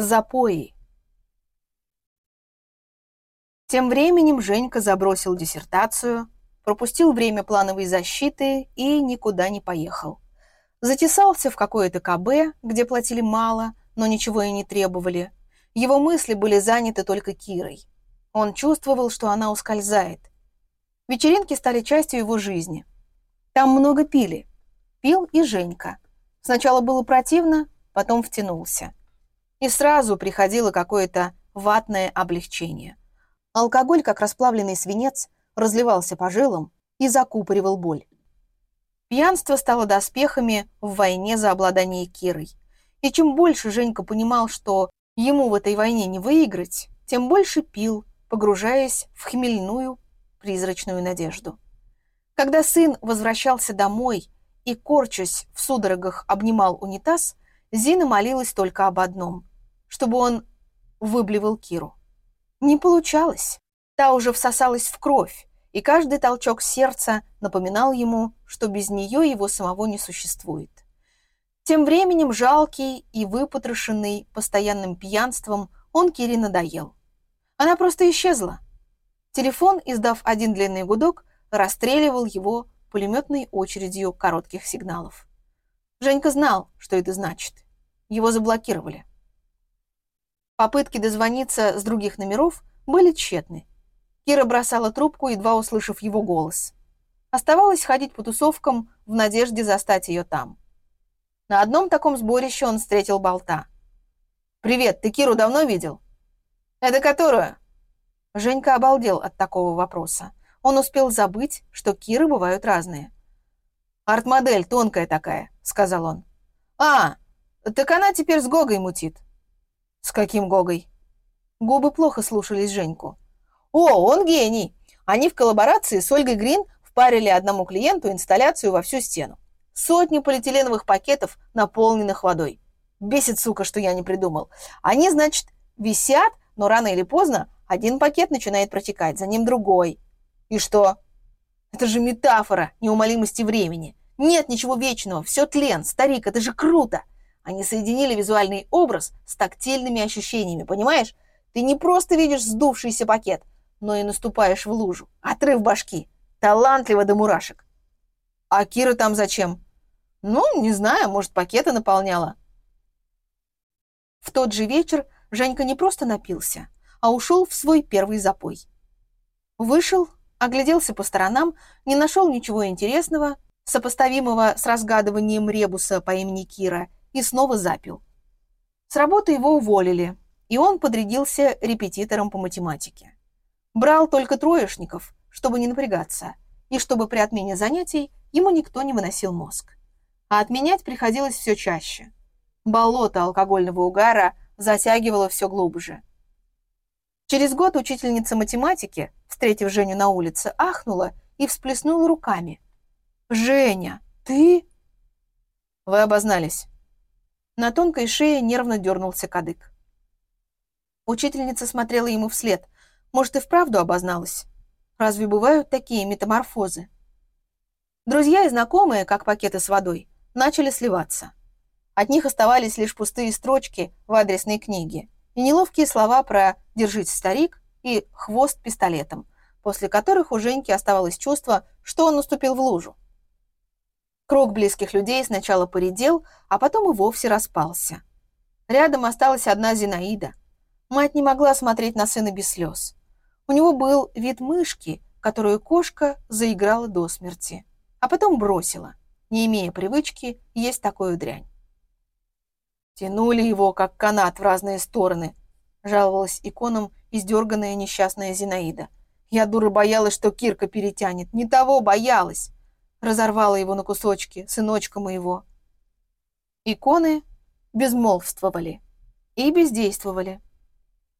Запои. Тем временем Женька забросил диссертацию, пропустил время плановой защиты и никуда не поехал. Затесался в какое-то КБ, где платили мало, но ничего и не требовали. Его мысли были заняты только Кирой. Он чувствовал, что она ускользает. Вечеринки стали частью его жизни. Там много пили. Пил и Женька. Сначала было противно, потом втянулся. И сразу приходило какое-то ватное облегчение. Алкоголь, как расплавленный свинец, разливался по жилам и закупоривал боль. Пьянство стало доспехами в войне за обладание Кирой. И чем больше Женька понимал, что ему в этой войне не выиграть, тем больше пил, погружаясь в хмельную призрачную надежду. Когда сын возвращался домой и, корчась в судорогах, обнимал унитаз, Зина молилась только об одном чтобы он выблевал Киру. Не получалось. Та уже всосалась в кровь, и каждый толчок сердца напоминал ему, что без нее его самого не существует. Тем временем жалкий и выпотрошенный постоянным пьянством он Кире надоел. Она просто исчезла. Телефон, издав один длинный гудок, расстреливал его пулеметной очередью коротких сигналов. Женька знал, что это значит. Его заблокировали. Попытки дозвониться с других номеров были тщетны. Кира бросала трубку, едва услышав его голос. Оставалось ходить по тусовкам в надежде застать ее там. На одном таком сборище он встретил болта. «Привет, ты Киру давно видел?» «Это которую?» Женька обалдел от такого вопроса. Он успел забыть, что Киры бывают разные. «Арт-модель тонкая такая», — сказал он. «А, так она теперь с Гогой мутит. «С каким Гогой?» Губы плохо слушались Женьку. «О, он гений! Они в коллаборации с Ольгой Грин впарили одному клиенту инсталляцию во всю стену. Сотни полиэтиленовых пакетов, наполненных водой. Бесит, сука, что я не придумал. Они, значит, висят, но рано или поздно один пакет начинает протекать, за ним другой. И что? Это же метафора неумолимости времени. Нет ничего вечного, все тлен, старик, это же круто. Они соединили визуальный образ с тактильными ощущениями, понимаешь? Ты не просто видишь сдувшийся пакет, но и наступаешь в лужу. Отрыв башки. Талантливо до мурашек. А Кира там зачем? Ну, не знаю, может, пакеты наполняла. В тот же вечер Женька не просто напился, а ушел в свой первый запой. Вышел, огляделся по сторонам, не нашел ничего интересного, сопоставимого с разгадыванием ребуса по имени Кира, и снова запил. С работы его уволили, и он подрядился репетитором по математике. Брал только троечников, чтобы не напрягаться, и чтобы при отмене занятий ему никто не выносил мозг. А отменять приходилось все чаще. Болото алкогольного угара затягивало все глубже. Через год учительница математики, встретив Женю на улице, ахнула и всплеснула руками. «Женя, ты...» «Вы обознались», на тонкой шее нервно дернулся кадык. Учительница смотрела ему вслед. Может, и вправду обозналась? Разве бывают такие метаморфозы? Друзья и знакомые, как пакеты с водой, начали сливаться. От них оставались лишь пустые строчки в адресной книге и неловкие слова про «держись, старик» и «хвост пистолетом», после которых у Женьки оставалось чувство, что он наступил в лужу. Круг близких людей сначала поредел, а потом и вовсе распался. Рядом осталась одна Зинаида. Мать не могла смотреть на сына без слез. У него был вид мышки, которую кошка заиграла до смерти, а потом бросила, не имея привычки есть такую дрянь. Тянули его, как канат, в разные стороны, жаловалась иконом издерганная несчастная Зинаида. Я, дура, боялась, что Кирка перетянет. Не того боялась разорвала его на кусочки, сыночка моего. Иконы безмолвствовали и бездействовали.